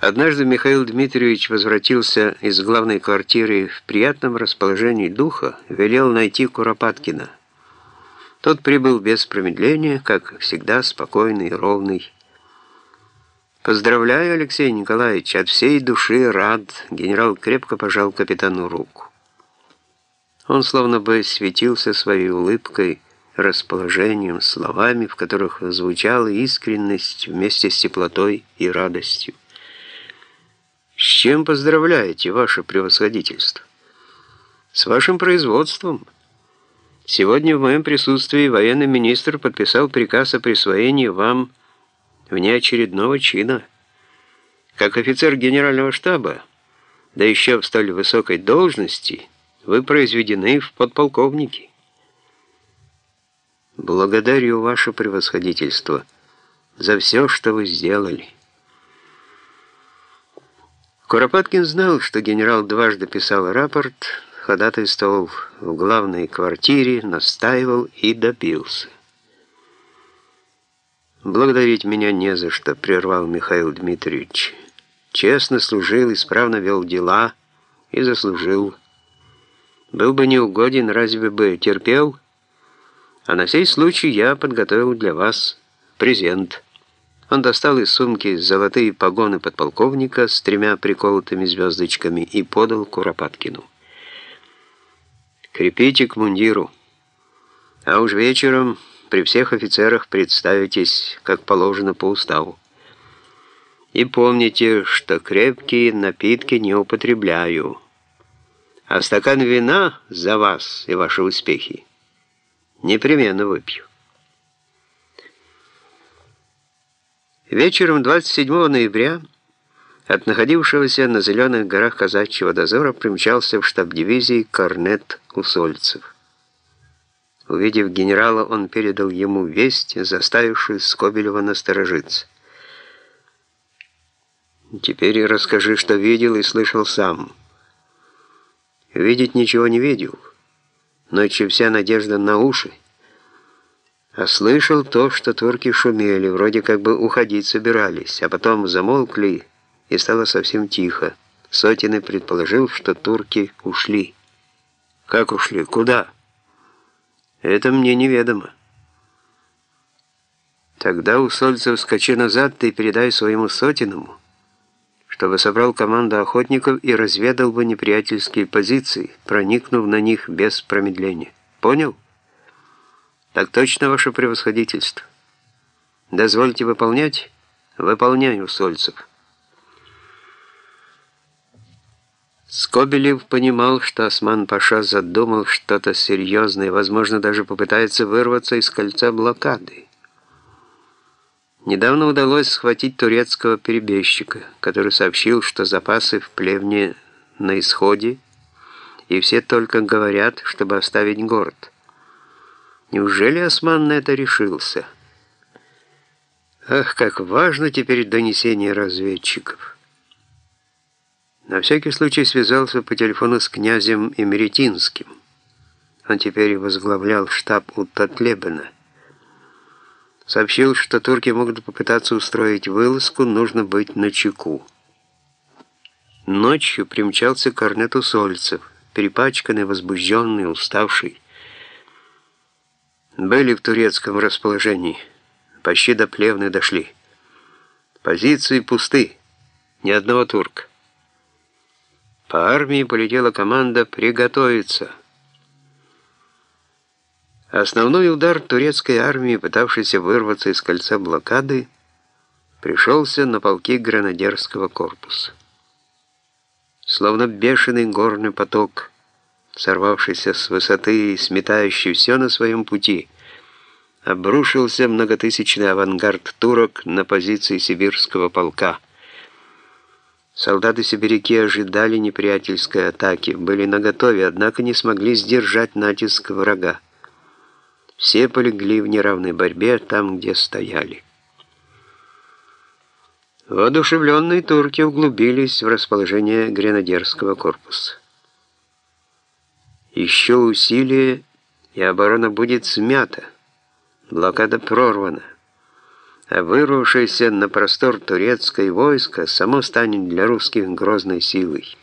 Однажды Михаил Дмитриевич возвратился из главной квартиры в приятном расположении духа, велел найти Куропаткина. Тот прибыл без промедления, как всегда, спокойный и ровный. «Поздравляю, Алексей Николаевич, от всей души рад», — генерал крепко пожал капитану руку. Он словно бы светился своей улыбкой, расположением, словами, в которых звучала искренность вместе с теплотой и радостью. С чем поздравляете, ваше превосходительство? С вашим производством. Сегодня в моем присутствии военный министр подписал приказ о присвоении вам внеочередного чина. Как офицер генерального штаба, да еще в столь высокой должности, вы произведены в подполковники. Благодарю ваше превосходительство за все, что вы сделали. Куропаткин знал, что генерал дважды писал рапорт, ходатайствовал в главной квартире, настаивал и добился. «Благодарить меня не за что», — прервал Михаил Дмитриевич. «Честно служил, исправно вел дела и заслужил. Был бы неугоден, разве бы терпел? А на сей случай я подготовил для вас презент». Он достал из сумки золотые погоны подполковника с тремя приколотыми звездочками и подал Куропаткину. «Крепите к мундиру. А уж вечером при всех офицерах представитесь, как положено по уставу. И помните, что крепкие напитки не употребляю. А стакан вина за вас и ваши успехи непременно выпью». Вечером 27 ноября от находившегося на Зеленых горах казачьего дозора примчался в штаб дивизии корнет Усольцев. Увидев генерала, он передал ему весть, заставившую Скобелева насторожиться. «Теперь расскажи, что видел и слышал сам». «Видеть ничего не видел. Ночью вся надежда на уши». А слышал то, что турки шумели, вроде как бы уходить собирались, а потом замолкли, и стало совсем тихо. Сотины предположил, что турки ушли. Как ушли? Куда? Это мне неведомо. Тогда у Сольцев скачи назад ты передай своему сотеному, чтобы собрал команду охотников и разведал бы неприятельские позиции, проникнув на них без промедления. Понял? Так точно, ваше превосходительство. Дозвольте выполнять? Выполняю, Сольцев. Скобелев понимал, что Осман-Паша задумал что-то серьезное, возможно, даже попытается вырваться из кольца блокады. Недавно удалось схватить турецкого перебежчика, который сообщил, что запасы в плевне на исходе, и все только говорят, чтобы оставить город. Неужели Осман на это решился? Ах, как важно теперь донесение разведчиков. На всякий случай связался по телефону с князем Эмеретинским. Он теперь возглавлял штаб у Татлебена. Сообщил, что турки могут попытаться устроить вылазку, нужно быть начеку. Ночью примчался корнет Усольцев, перепачканный, возбужденный, уставший. Были в турецком расположении. Почти до Плевны дошли. Позиции пусты. Ни одного турка. По армии полетела команда «Приготовиться». Основной удар турецкой армии, пытавшейся вырваться из кольца блокады, пришелся на полки гранадерского корпуса. Словно бешеный горный поток – сорвавшийся с высоты и сметающий все на своем пути, обрушился многотысячный авангард турок на позиции сибирского полка. Солдаты-сибиряки ожидали неприятельской атаки, были наготове, однако не смогли сдержать натиск врага. Все полегли в неравной борьбе там, где стояли. Воодушевленные турки углубились в расположение гренадерского корпуса. Еще усилие, и оборона будет смята. Блокада прорвана. а вырвавшееся на простор турецкое войско само станет для русских грозной силой.